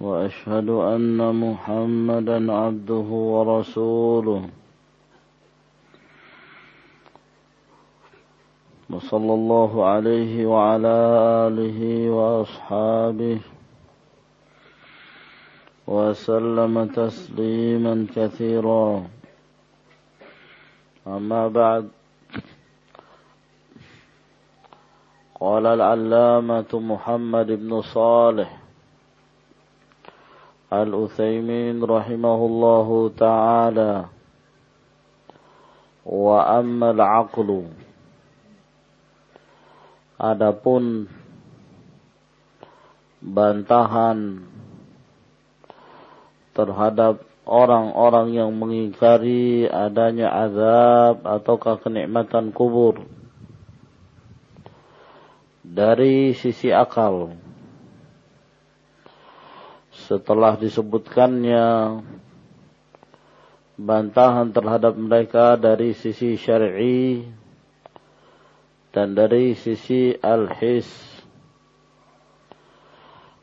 وأشهد أن محمدا عبده ورسوله. وصلى الله عليه وعلى آله وأصحابه وسلم تسليما كثيرا. أما بعد قال العلامة محمد بن صالح الأثيمين رحمه الله تعالى وأما العقل Adapun bantahan terhadap orang-orang yang mengingkari adanya azab ataukah kenikmatan kubur dari sisi akal setelah disebutkannya bantahan terhadap mereka dari sisi syar'i dan dari sisi al-his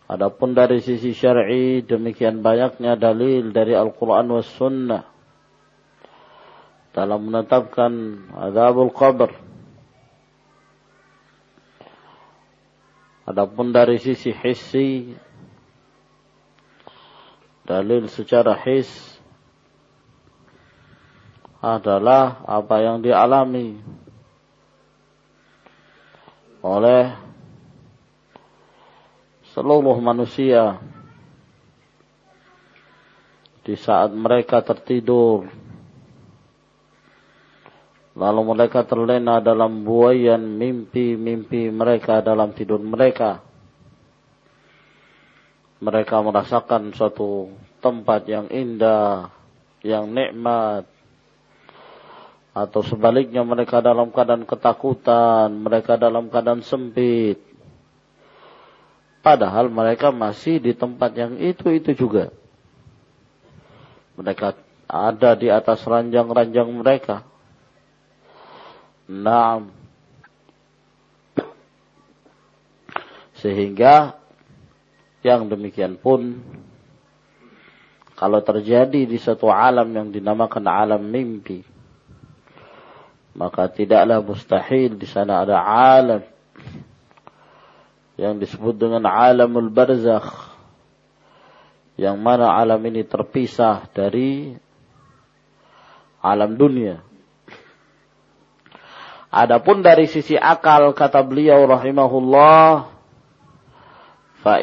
Adapun dari sisi syar'i demikian banyaknya dalil dari Al-Quran was Sunnah dalam menetapkan azabul qabr. Adapun dari sisi hissi dalil secara his adalah apa yang dialami oleh seluruh manusia di saat mereka tertidur. Lalu mereka terlena dalam buayan mimpi-mimpi mereka dalam tidur mereka mereka merasakan suatu tempat yang indah, yang nikmat. Atau sebaliknya mereka dalam keadaan ketakutan, mereka dalam keadaan sempit. Padahal mereka masih di tempat yang itu-itu juga. Mereka ada di atas ranjang-ranjang mereka. Nah, sehingga yang demikian pun kalau terjadi di satu alam yang dinamakan alam mimpi, maka tidaklah mustahil di sana ada alam yang disebut dengan alamul barzakh, yang mana alam ini terpisah dari alam dunia. Adapun dari sisi akal kata beliau rahimahullah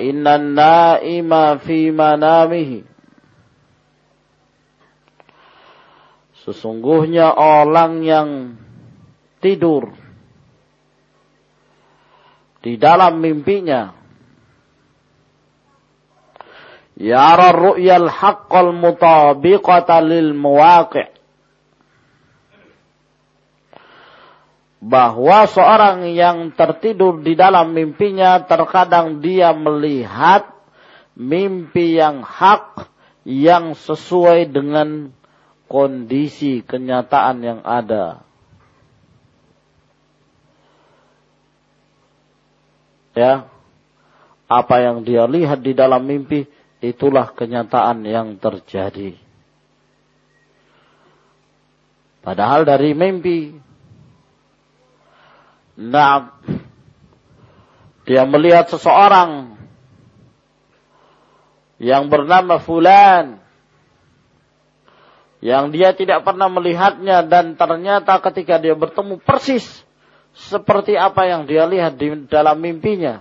innan naima fi manamihi. Sesungguhnya orang yang tidur di dalam mimpinya. Yara ru'yal haqqal mutabiqata lil muwaqi' bahwa seorang yang tertidur di dalam mimpinya terkadang dia melihat mimpi yang hak yang sesuai dengan kondisi kenyataan yang ada. Ya. Apa yang dia lihat di dalam mimpi itulah kenyataan yang terjadi. Padahal dari mimpi Nah, dia melihat seseorang yang bernama Fulan yang dia tidak pernah melihatnya dan ternyata ketika dia bertemu persis seperti apa yang dia lihat di dalam mimpinya.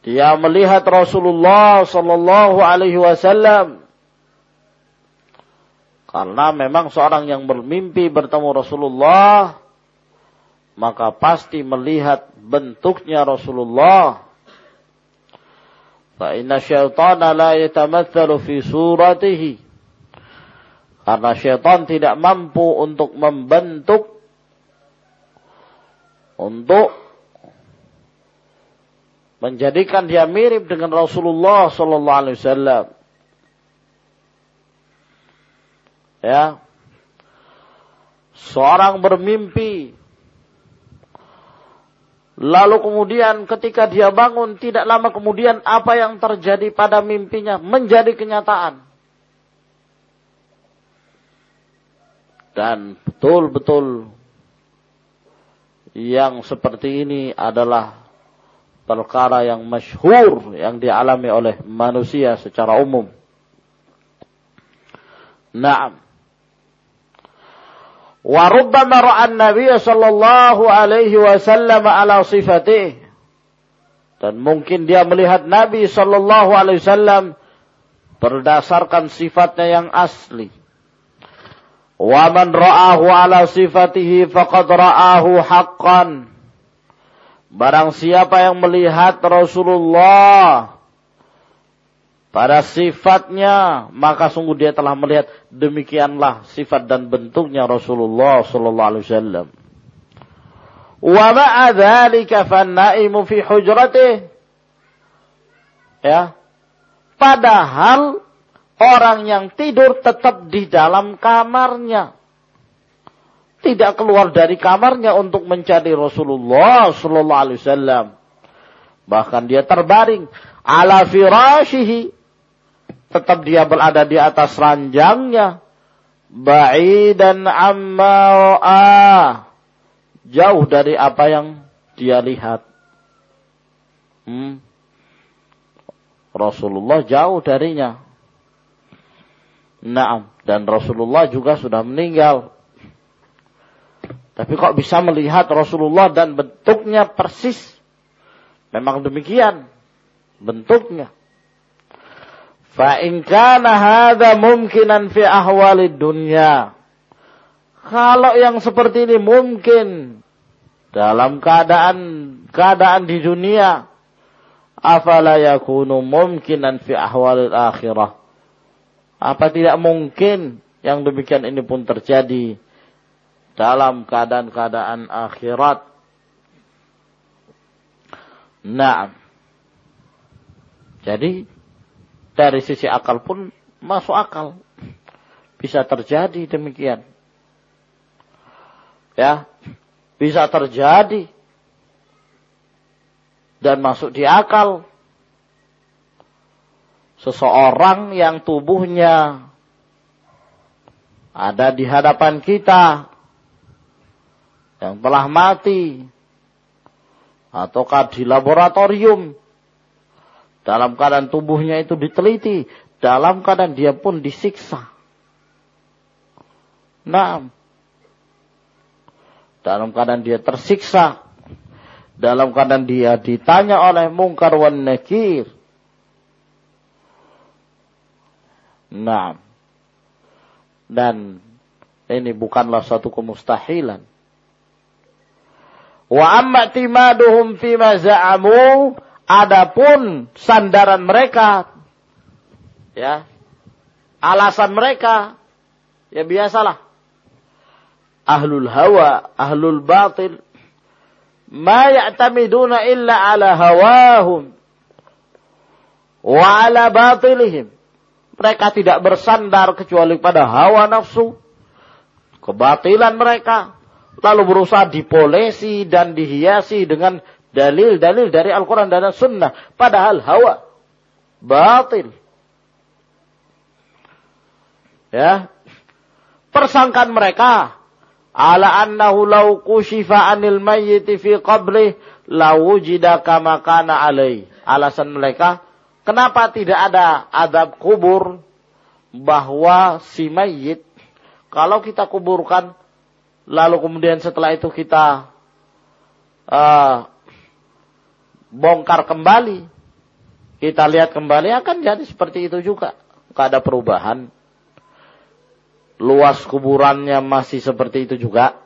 Dia melihat Rasulullah sallallahu alaihi wasallam karena memang seorang yang bermimpi bertemu Rasulullah, maka pasti melihat bentuknya Rasulullah. Syaitana la yatamatsalu fi suratihi. Karena syaitan tidak mampu untuk membentuk untuk menjadikan dia mirip dengan Rasulullah sallallahu alaihi wasallam. Ya. Seorang bermimpi Lalu kemudian ketika dia bangun tidak lama kemudian apa yang terjadi pada mimpinya menjadi kenyataan. Dan betul-betul yang seperti ini adalah perkara yang masyhur yang dialami oleh manusia secara umum. Naam. Rubbama ra'a an-nabiy sallallahu alaihi wasallam ala sifatih. Dan mungkin dia melihat Nabi sallallahu alaihi wasallam berdasarkan sifatnya yang asli. Wa man ra'ahu ala sifatihi faqad ra'ahu haqqan. Barang siapa yang melihat Rasulullah pada sifatnya maka sungguh dia telah melihat demikianlah sifat dan bentuknya Rasulullah sallallahu alaihi wasallam. Wa ma'a dzalika fannaimu fi hujratih. Ya. Padahal orang yang tidur tetap di dalam kamarnya. Tidak keluar dari kamarnya untuk mencari Rasulullah sallallahu alaihi wasallam. Bahkan dia terbaring ala firashihi tetap dia berada di atas ranjangnya. Ba'idan amma ra'a jauh dari apa yang dia lihat. Hmm. Rasulullah jauh darinya. Naam. Dan Rasulullah juga sudah meninggal. Tapi kok bisa melihat Rasulullah dan bentuknya persis? Memang demikian bentuknya Fa in kana hadza mumkinan fi ahwalid dunya. Kalau yang seperti ini mungkin dalam keadaan keadaan di dunia, afala yakunu mumkinan fi ahwalil akhirah? Apa tidak mungkin yang demikian ini pun terjadi dalam keadaan-keadaan akhirat? Nah, jadi dari sisi akal pun masuk akal. Bisa terjadi demikian. Ya, bisa terjadi. Dan masuk di akal. Seseorang yang tubuhnya ada di hadapan kita. Yang telah mati. Ataukah di laboratorium dalam keadaan tubuhnya itu diteliti. Dalam keadaan dia pun disiksa. Nah. Dalam keadaan dia tersiksa. Dalam keadaan dia ditanya oleh mungkar wan nakir. Nah. Dan ini bukanlah satu kemustahilan. Wa amma timaduhum fima za'amu Adapun sandaran mereka, ya, alasan mereka, ya biasalah. Ahlul hawa, ahlul batil, ma ya'tamiduna illa ala hawahum wa ala batilihim. Mereka tidak bersandar kecuali pada hawa nafsu, kebatilan mereka, lalu berusaha dipolesi dan dihiasi dengan dalil-dalil dari Al-Quran dan Sunnah. Padahal hawa batil. Ya. Persangkaan mereka ala annahu law kushifa anil mayyiti fi qabrih lawujida kama kana alai. Alasan mereka kenapa tidak ada adab kubur bahwa si mayit kalau kita kuburkan lalu kemudian setelah itu kita uh, bongkar kembali, kita lihat kembali akan jadi seperti itu juga. Tidak ada perubahan. Luas kuburannya masih seperti itu juga.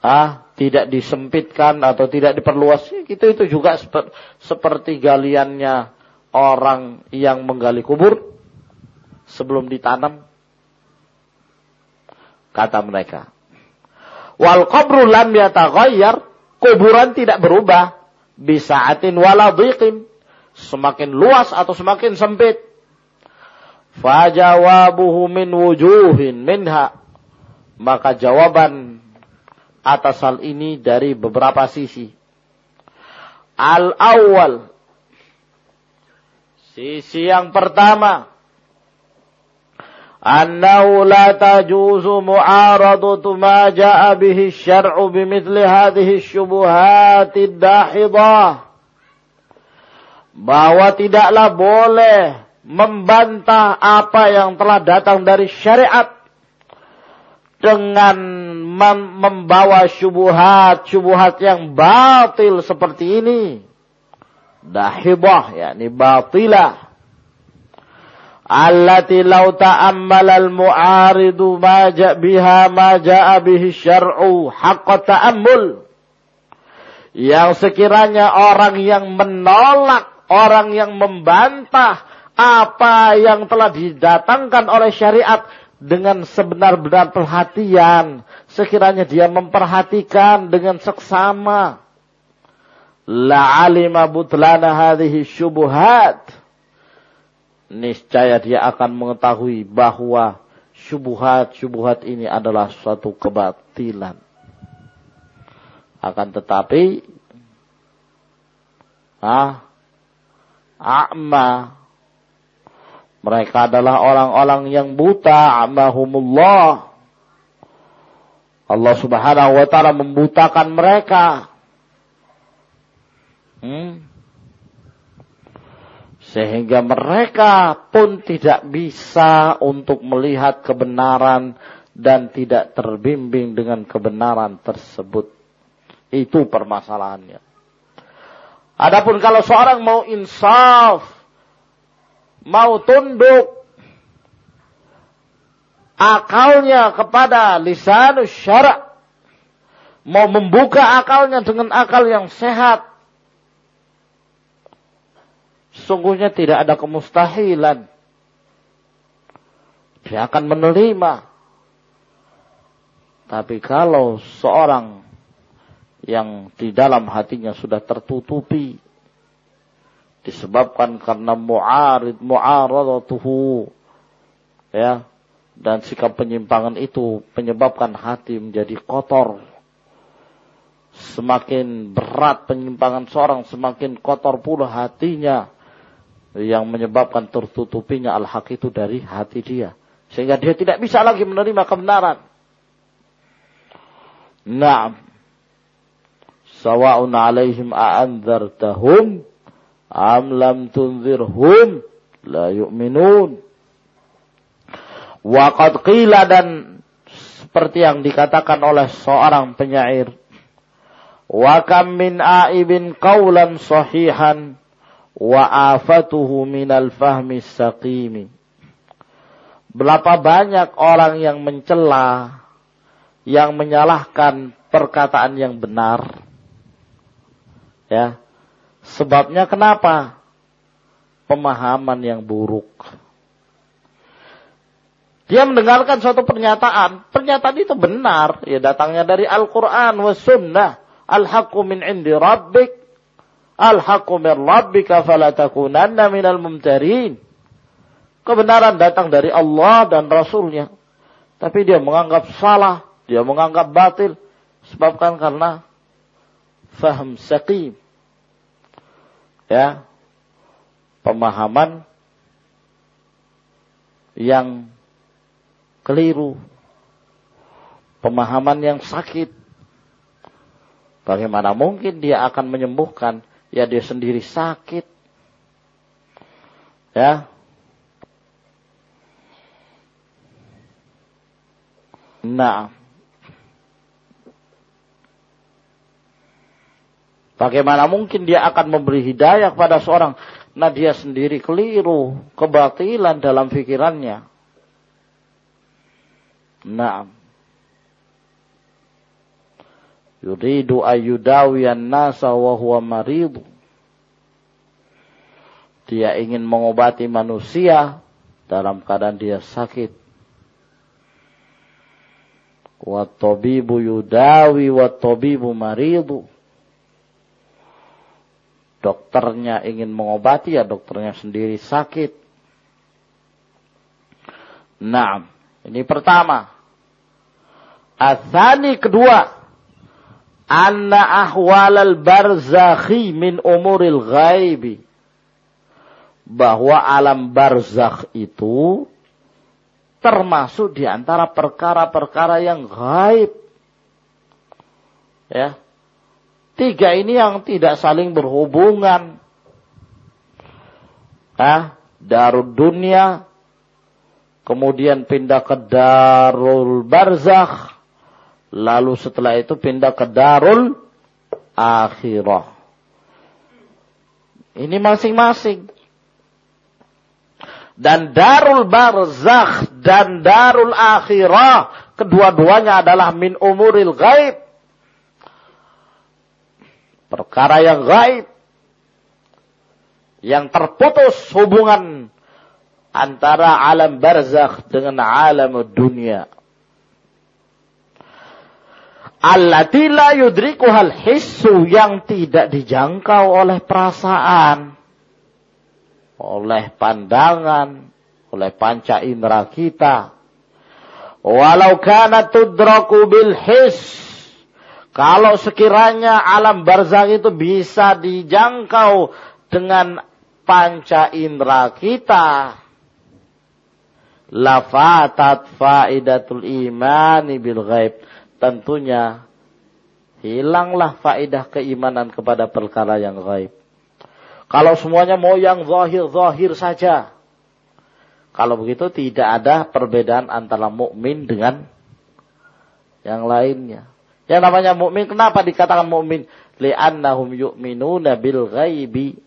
ah tidak disempitkan atau tidak diperluas itu itu juga seper, seperti galiannya orang yang menggali kubur sebelum ditanam kata mereka wal qabru lam yataghayyar kuburan tidak berubah bisa atin wala dhiqin semakin luas atau semakin sempit fajawabuhu min wujuhin minha maka jawaban atas hal ini dari beberapa sisi. Al-awwal. Sisi yang pertama. Annahu la tajuzu mu'aradatu ma ja'a bihi syar'u bimithli hadhihi syubuhatid dahidah. Bahwa tidaklah boleh membantah apa yang telah datang dari syariat dengan membawa syubuhat, syubuhat yang batil seperti ini. Dahibah, yakni batilah. Allati law ta'ammala al-mu'aridu ma biha ma ja'a bihi syar'u haqqa ta'ammul. Yang sekiranya orang yang menolak, orang yang membantah apa yang telah didatangkan oleh syariat dengan sebenar-benar perhatian. Sekiranya dia memperhatikan dengan seksama. La'alima butlana hadhihi syubuhat. Niscaya dia akan mengetahui bahwa syubuhat-syubuhat ini adalah suatu kebatilan. Akan tetapi, ah, a'ma mereka adalah orang-orang yang buta, amahumullah. Allah subhanahu wa ta'ala membutakan mereka. Hmm? Sehingga mereka pun tidak bisa untuk melihat kebenaran dan tidak terbimbing dengan kebenaran tersebut. Itu permasalahannya. Adapun kalau seorang mau insaf, mau tunduk akalnya kepada lisan syara' mau membuka akalnya dengan akal yang sehat sungguhnya tidak ada kemustahilan. Dia akan menerima. Tapi kalau seorang yang di dalam hatinya sudah tertutupi disebabkan karena mu'arid mu'aradatuhu ya dan sikap penyimpangan itu menyebabkan hati menjadi kotor. Semakin berat penyimpangan seorang semakin kotor pula hatinya yang menyebabkan tertutupinya al-haq itu dari hati dia. Sehingga dia tidak bisa lagi menerima kebenaran. Naam sawa'un alaihim a'anzartahum am lam tunzirhum la yu'minun. Wa qad qila dan seperti yang dikatakan oleh seorang penyair. Wa kam min aibin qawlan sahihan wa afatuhu minal fahmi saqimi berapa banyak orang yang mencela yang menyalahkan perkataan yang benar ya Sebabnya kenapa? Pemahaman yang buruk. Dia mendengarkan suatu pernyataan. Pernyataan itu benar. Ya datangnya dari Al-Quran wa sunnah. Al-haqqu min indi rabbik. Al-haqqu min rabbika falatakunanna minal mumtarin. Kebenaran datang dari Allah dan Rasulnya. Tapi dia menganggap salah. Dia menganggap batil. Sebabkan karena faham saqim ya pemahaman yang keliru, pemahaman yang sakit. Bagaimana mungkin dia akan menyembuhkan? Ya dia sendiri sakit. Ya. Nah. Bagaimana mungkin dia akan memberi hidayah kepada seorang nah dia sendiri keliru, kebatilan dalam pikirannya. Nah. Yuridu ayyudawiyan nasa wa huwa maridu. Dia ingin mengobati manusia dalam keadaan dia sakit. Wa tabibu yudawi wa tabibu maridu. Dokternya ingin mengobati ya dokternya sendiri sakit. Nah, ini pertama. Asani kedua anna ahwalal barzakhi min umuril ghaibi bahwa alam barzakh itu termasuk di antara perkara-perkara yang gaib. Ya. Tiga ini yang tidak saling berhubungan. Ah, darul dunia, kemudian pindah ke darul barzakh, Lalu setelah itu pindah ke darul akhirah. Ini masing-masing. Dan darul barzakh dan darul akhirah. Kedua-duanya adalah min umuril gaib. Perkara yang gaib. Yang terputus hubungan antara alam barzakh dengan alam dunia allati la yudrikuhal hissu yang tidak dijangkau oleh perasaan, oleh pandangan, oleh panca indera kita. Walau kana tudraku bil his. Kalau sekiranya alam barzakh itu bisa dijangkau dengan panca indera kita, lafatat faidatul imani bil ghaib tentunya hilanglah faedah keimanan kepada perkara yang gaib. Kalau semuanya mau yang zahir-zahir saja. Kalau begitu tidak ada perbedaan antara mukmin dengan yang lainnya. Yang namanya mukmin kenapa dikatakan mukmin? Li'annahum yu'minuna bil ghaibi.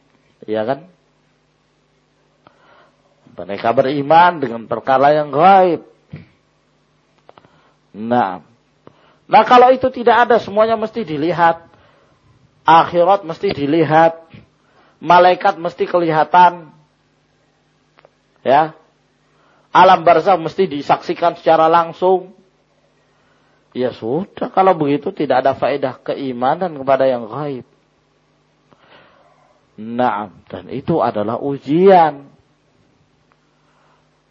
Ya kan? Mereka beriman dengan perkara yang gaib. Nah, Nah kalau itu tidak ada semuanya mesti dilihat. Akhirat mesti dilihat. Malaikat mesti kelihatan. Ya. Alam barzah mesti disaksikan secara langsung. Ya sudah, kalau begitu tidak ada faedah keimanan kepada yang gaib. Nah, dan itu adalah ujian.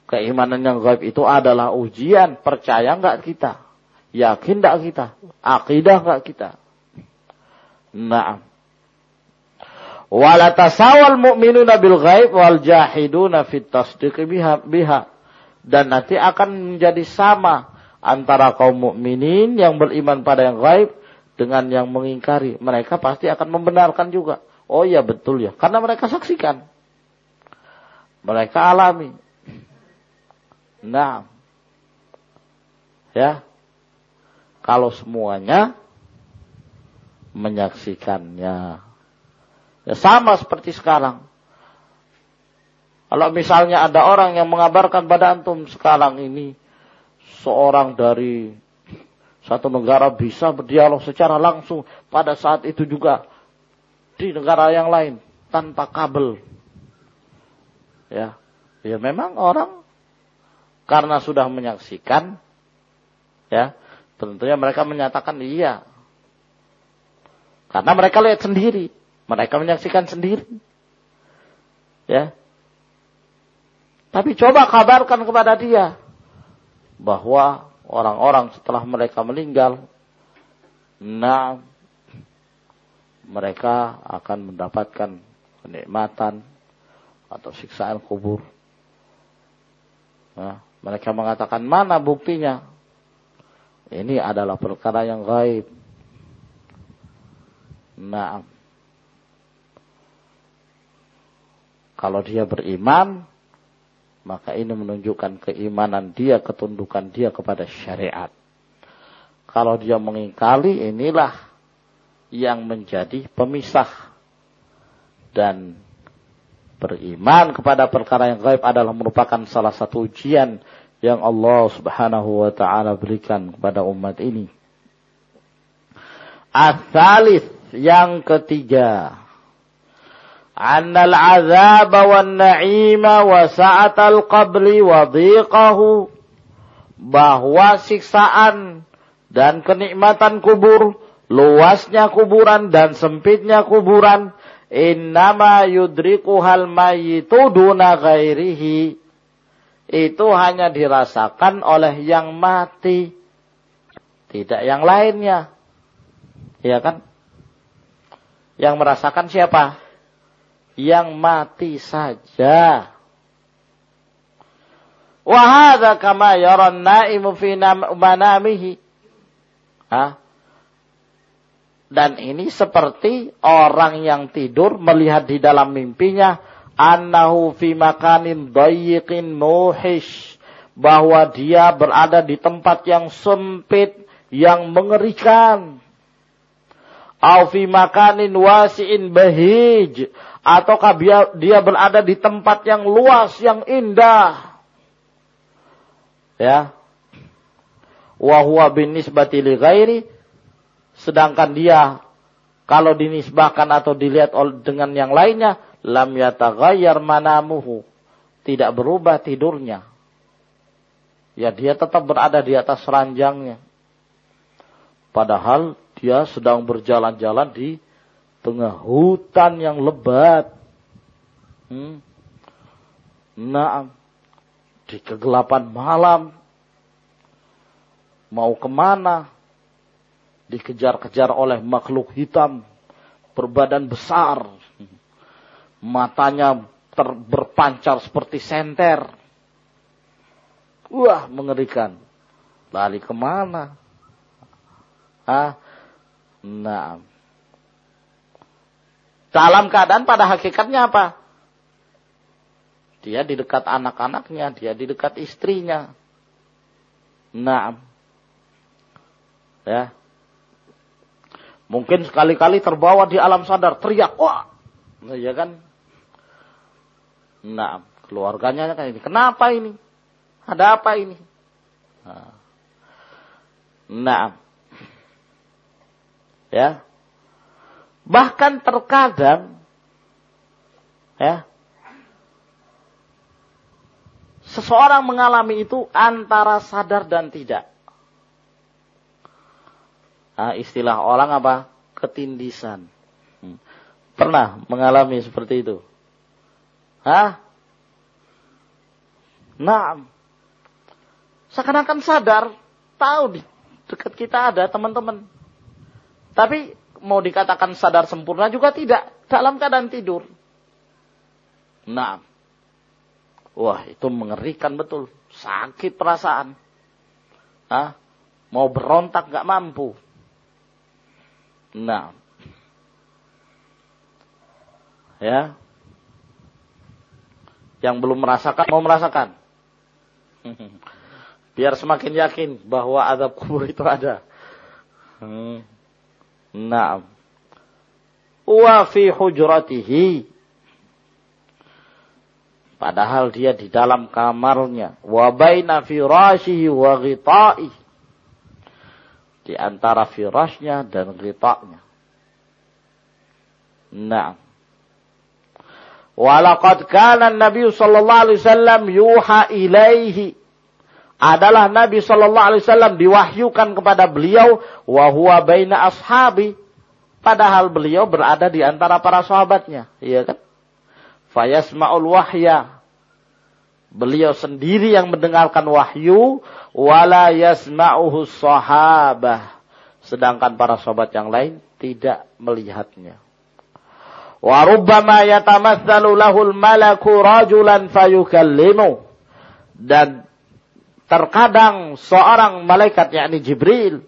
Keimanan yang gaib itu adalah ujian. Percaya nggak kita? Yakin tak kita? Akidah tak kita? Naam. Wala tasawal mu'minuna bil ghaib wal jahiduna fit tasdiq biha, biha. Dan nanti akan menjadi sama antara kaum mukminin yang beriman pada yang gaib dengan yang mengingkari. Mereka pasti akan membenarkan juga. Oh ya betul ya. Karena mereka saksikan. Mereka alami. Nah. Ya kalau semuanya menyaksikannya. Ya sama seperti sekarang. Kalau misalnya ada orang yang mengabarkan pada antum sekarang ini seorang dari satu negara bisa berdialog secara langsung pada saat itu juga di negara yang lain tanpa kabel. Ya, ya memang orang karena sudah menyaksikan ya Tentunya mereka menyatakan iya. Karena mereka lihat sendiri. Mereka menyaksikan sendiri. Ya. Tapi coba kabarkan kepada dia. Bahwa orang-orang setelah mereka meninggal. Nah. Mereka akan mendapatkan kenikmatan. Atau siksaan kubur. Nah, mereka mengatakan mana buktinya? Ini adalah perkara yang gaib. Nah, kalau dia beriman, maka ini menunjukkan keimanan dia, ketundukan dia kepada syariat. Kalau dia mengingkari, inilah yang menjadi pemisah. Dan beriman kepada perkara yang gaib adalah merupakan salah satu ujian yang Allah Subhanahu wa taala berikan kepada umat ini. Asalis yang ketiga. Annal azab wan na'ima wa sa'atal qabli wa dhiqahu bahwa siksaan dan kenikmatan kubur, luasnya kuburan dan sempitnya kuburan, innama hal mayyitu duna ghairihi. Itu hanya dirasakan oleh yang mati, tidak yang lainnya. Ya kan? Yang merasakan siapa? Yang mati saja. Wahada kama yaran naimu fi manamihi. Hah? Dan ini seperti orang yang tidur melihat di dalam mimpinya annahu fi makanin dayiqin muhish bahwa dia berada di tempat yang sempit yang mengerikan. Au fi makanin wasi'in bahij ataukah dia, dia berada di tempat yang luas yang indah. Ya. Wa huwa binisbati li ghairi. Sedangkan dia kalau dinisbahkan atau dilihat dengan yang lainnya lam yataghayyar manamuhu. Tidak berubah tidurnya. Ya dia tetap berada di atas ranjangnya. Padahal dia sedang berjalan-jalan di tengah hutan yang lebat. Hmm. Nah, di kegelapan malam, mau ke mana? Dikejar-kejar oleh makhluk hitam. Berbadan besar, matanya ter, berpancar seperti senter. Wah, mengerikan. Lari ke mana? Ah, Nah. Dalam keadaan pada hakikatnya apa? Dia di dekat anak-anaknya, dia di dekat istrinya. Nah. Ya. Mungkin sekali-kali terbawa di alam sadar, teriak, wah. Ya kan? Nah, keluarganya kan ini. Kenapa ini? Ada apa ini? Nah. nah. Ya. Bahkan terkadang ya seseorang mengalami itu antara sadar dan tidak. Nah, istilah orang apa? Ketindisan. Hmm. Pernah mengalami seperti itu? Hah? Nah, seakan-akan sadar, tahu di dekat kita ada teman-teman tapi mau dikatakan sadar sempurna juga tidak. Dalam keadaan tidur. Nah. Wah itu mengerikan betul. Sakit perasaan. Hah? Mau berontak gak mampu. Nah. Ya. Yang belum merasakan mau merasakan. Biar semakin yakin bahwa adab kubur itu ada. Hmm. Naam. Wa fi hujratihi. Padahal dia di dalam kamarnya. Wa baina firashihi wa ghita'i. Di antara firasnya dan ghita'nya. Naam. Walaqad kana Nabi sallallahu alaihi wasallam yuha ilaihi. Adalah Nabi Shallallahu Alaihi Wasallam diwahyukan kepada beliau wahwa baina ashabi. Padahal beliau berada di antara para sahabatnya iya kan? Fayasmaul wahya. Beliau sendiri yang mendengarkan wahyu wala yasma'uhu sahabah. Sedangkan para sahabat yang lain tidak melihatnya wa rubbama yatamatsalu lahul malaku rajulan fayukallimu. Dan Terkadang seorang malaikat yakni Jibril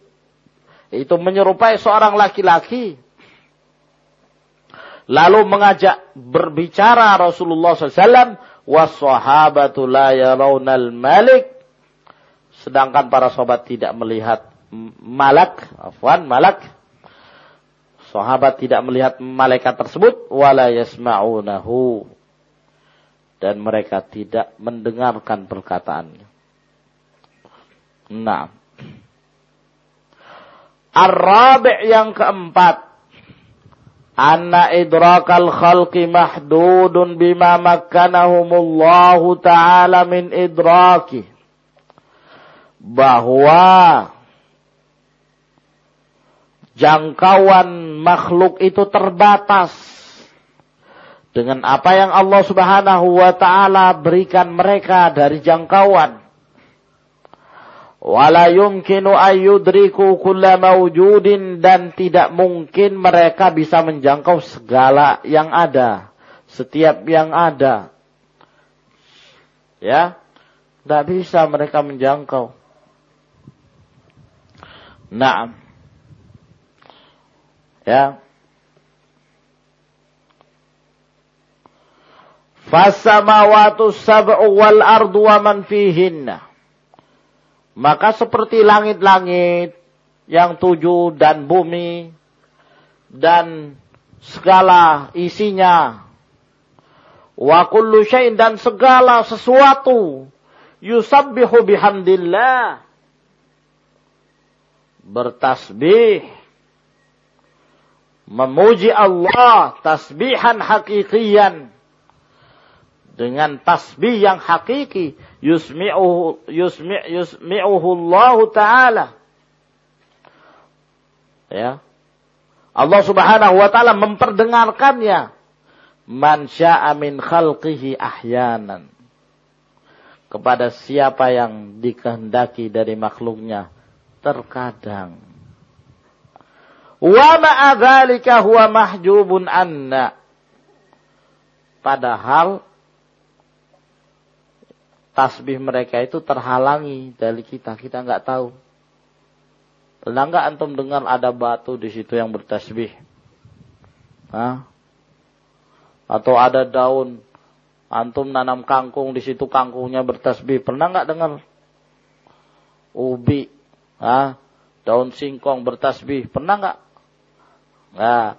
itu menyerupai seorang laki-laki lalu mengajak berbicara Rasulullah SAW wassahabatu la yarawnal malik. Sedangkan para sahabat tidak melihat malak afwan malak sahabat tidak melihat malaikat tersebut wala yasma'unahu dan mereka tidak mendengarkan perkataannya Nah. Ar-rabi' yang keempat. Anna idrakal khalqi mahdudun bima makkanahumullahu ta'ala min idraki. Bahwa jangkauan makhluk itu terbatas dengan apa yang Allah Subhanahu wa taala berikan mereka dari jangkauan wala yumkinu ayyudriku kulla mawjudin dan tidak mungkin mereka bisa menjangkau segala yang ada, setiap yang ada. Ya, tidak bisa mereka menjangkau. Nah, ya. Fasamawatu sab'u wal ardu wa man fihinna maka seperti langit-langit yang tujuh dan bumi dan segala isinya. Wa kullu syai'in dan segala sesuatu yusabbihu bihamdillah. Bertasbih. Memuji Allah tasbihan hakikian dengan tasbih yang hakiki yusmi'uhu yusmi' yusmi'uhu Allah taala. Ya. Allah Subhanahu wa taala memperdengarkannya. Man syaa min khalqihi ahyanan. Kepada siapa yang dikehendaki dari makhluknya terkadang wa ma'a huwa mahjubun anna padahal tasbih mereka itu terhalangi dari kita. Kita nggak tahu. Pernah nggak antum dengar ada batu di situ yang bertasbih? Hah? Atau ada daun antum nanam kangkung di situ kangkungnya bertasbih. Pernah nggak dengar? Ubi, Hah? daun singkong bertasbih. Pernah nggak? Nggak.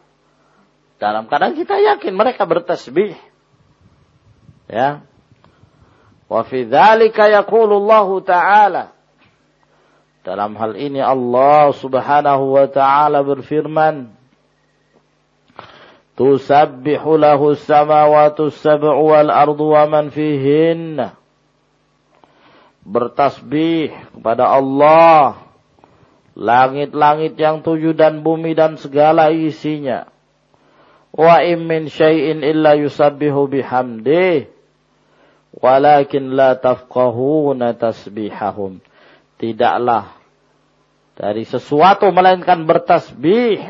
Dalam kadang kita yakin mereka bertasbih. Ya, Wa fi dzalika yaqulullahu ta'ala dalam hal ini Allah Subhanahu wa taala berfirman Tusabbihu lahu as-samawati as-sab'u wal ardu wa man fihin Bertasbih kepada Allah langit-langit yang tujuh dan bumi dan segala isinya Wa in min syai'in illa yusabbihu bihamdihi walakin la tafqahuna tasbihahum. Tidaklah dari sesuatu melainkan bertasbih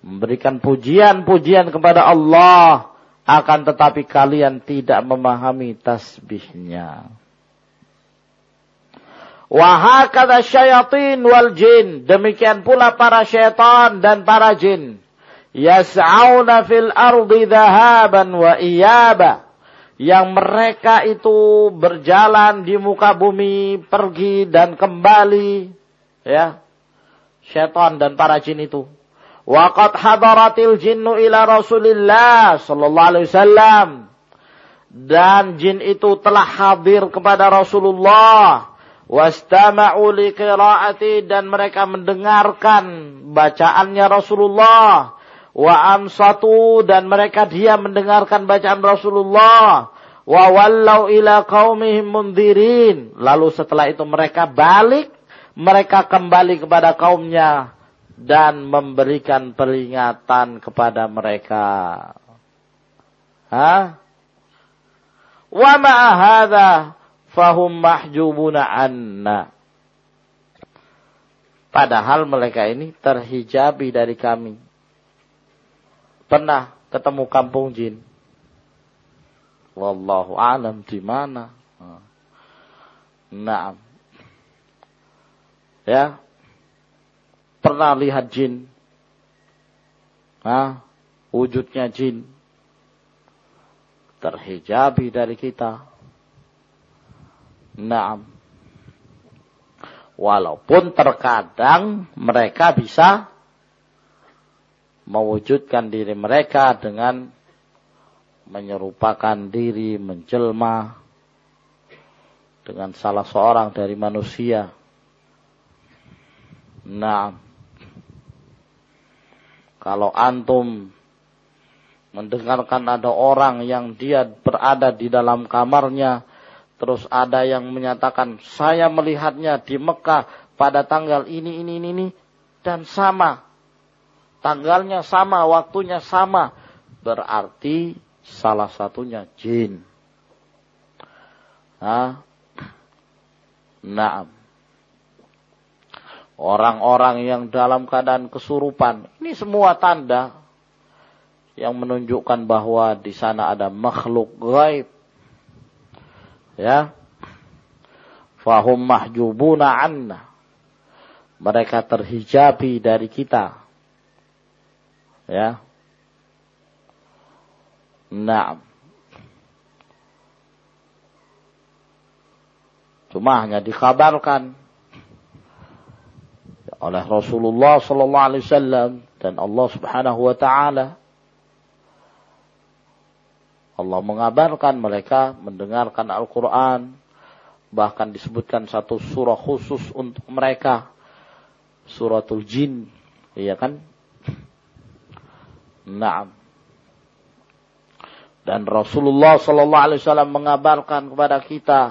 memberikan pujian-pujian kepada Allah akan tetapi kalian tidak memahami tasbihnya. Wahakada syayatin wal jin. Demikian pula para syaitan dan para jin. Yas'auna fil ardi dhahaban wa iyaba. Yang mereka itu berjalan di muka bumi pergi dan kembali ya. Syaitan dan para jin itu. Waqad hadaratil jinnu ila Rasulillah sallallahu alaihi wasallam. Dan jin itu telah hadir kepada Rasulullah wastama'u liqiraati dan mereka mendengarkan bacaannya Rasulullah. Wa ansatu dan mereka diam mendengarkan bacaan Rasulullah. Wa wallau ila qaumihim mundirin. Lalu setelah itu mereka balik mereka kembali kepada kaumnya dan memberikan peringatan kepada mereka. Ha wa ma'a fahum mahjubuna anna padahal mereka ini terhijabi dari kami pernah ketemu kampung jin? Wallahu alam di mana? Nah. Ya. Pernah lihat jin? Hah? Wujudnya jin. Terhijabi dari kita. Nah. Walaupun terkadang mereka bisa mewujudkan diri mereka dengan menyerupakan diri menjelma dengan salah seorang dari manusia. Nah, kalau antum mendengarkan ada orang yang dia berada di dalam kamarnya, terus ada yang menyatakan saya melihatnya di Mekah pada tanggal ini ini ini, ini dan sama tanggalnya sama, waktunya sama, berarti salah satunya jin. Nah, nah, orang-orang yang dalam keadaan kesurupan, ini semua tanda yang menunjukkan bahwa di sana ada makhluk gaib. Ya. Fahum mahjubuna anna. Mereka terhijabi dari kita. Ya. Nah. Cuma hanya dikabarkan oleh Rasulullah sallallahu alaihi wasallam dan Allah Subhanahu wa taala Allah mengabarkan mereka mendengarkan Al-Quran. Bahkan disebutkan satu surah khusus untuk mereka. Suratul Jin. Iya kan? Naam. Dan Rasulullah Sallallahu Alaihi Wasallam mengabarkan kepada kita.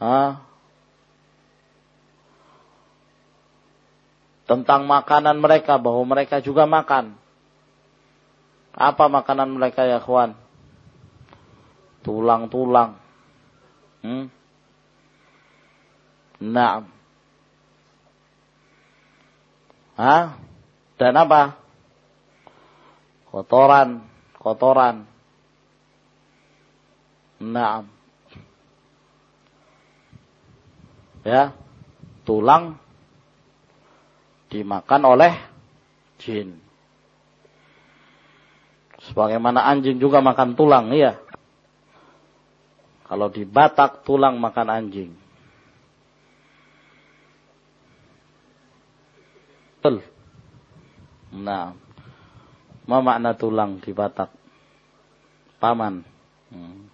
Ha? Tentang makanan mereka. Bahwa mereka juga makan. Apa makanan mereka ya kawan? Tulang-tulang. Hmm? Nah. Hah? Dan apa? Kotoran, kotoran. Nah. Ya, tulang dimakan oleh jin. Sebagaimana anjing juga makan tulang, iya. Kalau di Batak tulang makan anjing. Betul. Nah, apa makna tulang di Batak? Paman. Hmm.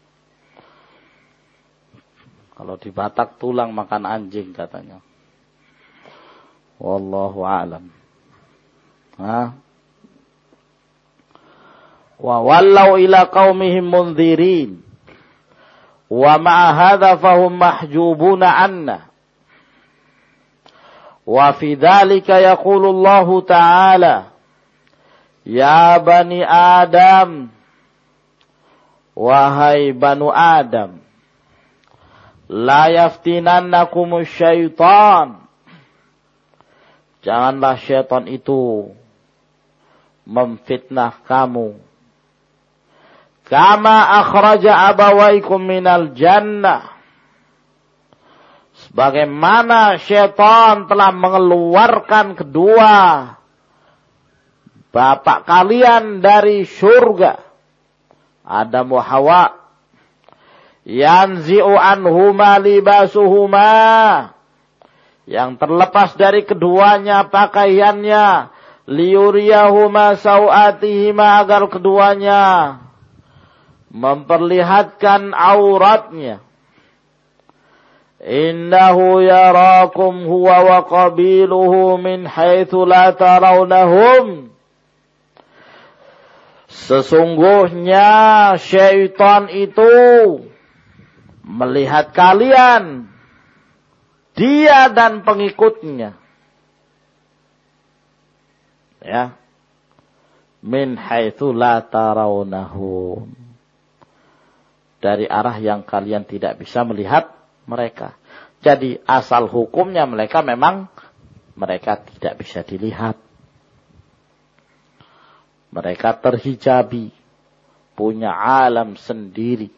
Kalau di Batak tulang makan anjing katanya. Wallahu a'lam. Hah? Wa wallau ila qaumihim munzirin wa ma'a hadha fahum mahjubuna anna. Wa fi dhalika yaqulu Allah ta'ala ya bani adam wahai banu adam la yaftinannakum syaitan. Janganlah syaitan itu memfitnah kamu Kama akhraja abawaikum minal jannah. Sebagaimana syaitan telah mengeluarkan kedua bapak kalian dari surga. Adam wa Hawa. Yanzi'u anhuma libasuhuma. Yang terlepas dari keduanya pakaiannya. Liuriyahuma sawatihima agar keduanya memperlihatkan auratnya. Innahu yarakum huwa wa qabiluhu min haitsu la tarawnahum. Sesungguhnya syaitan itu melihat kalian dia dan pengikutnya. Ya. Min haitsu la tarawnahum dari arah yang kalian tidak bisa melihat mereka. Jadi asal hukumnya mereka memang mereka tidak bisa dilihat. Mereka terhijabi, punya alam sendiri.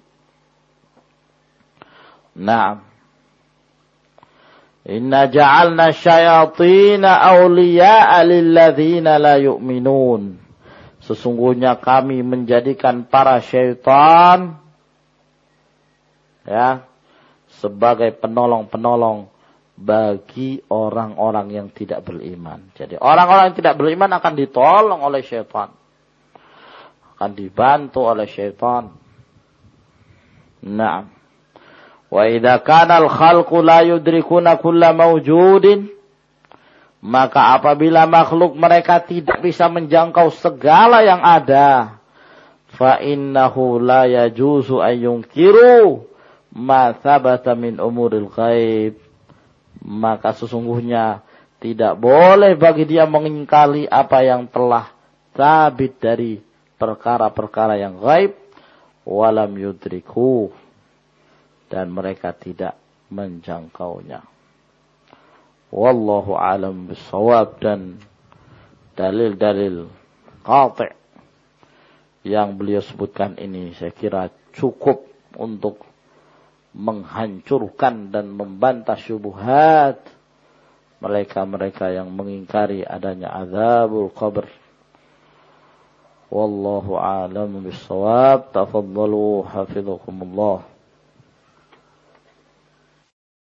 Nah, Inna ja'alna syayatina awliya'a lilladzina la yu'minun. Sesungguhnya kami menjadikan para syaitan ya sebagai penolong-penolong bagi orang-orang yang tidak beriman. Jadi orang-orang yang tidak beriman akan ditolong oleh syaitan. Akan dibantu oleh syaitan. Nah. Wa al-khalqu la yudrikuna kulla mawjudin Maka apabila makhluk mereka tidak bisa menjangkau segala yang ada, fa innahu la yajuzu ma min umuril ghaib. Maka sesungguhnya tidak boleh bagi dia mengingkari apa yang telah sabit dari perkara-perkara yang gaib walam yudriku dan mereka tidak menjangkaunya. Wallahu alam bisawab dan dalil-dalil qati' yang beliau sebutkan ini saya kira cukup untuk menghancurkan dan membantah syubhat mereka-mereka yang mengingkari adanya azabul qabr. Wallahu a'lamu bissawab. Tafadhalu hafizukumullah.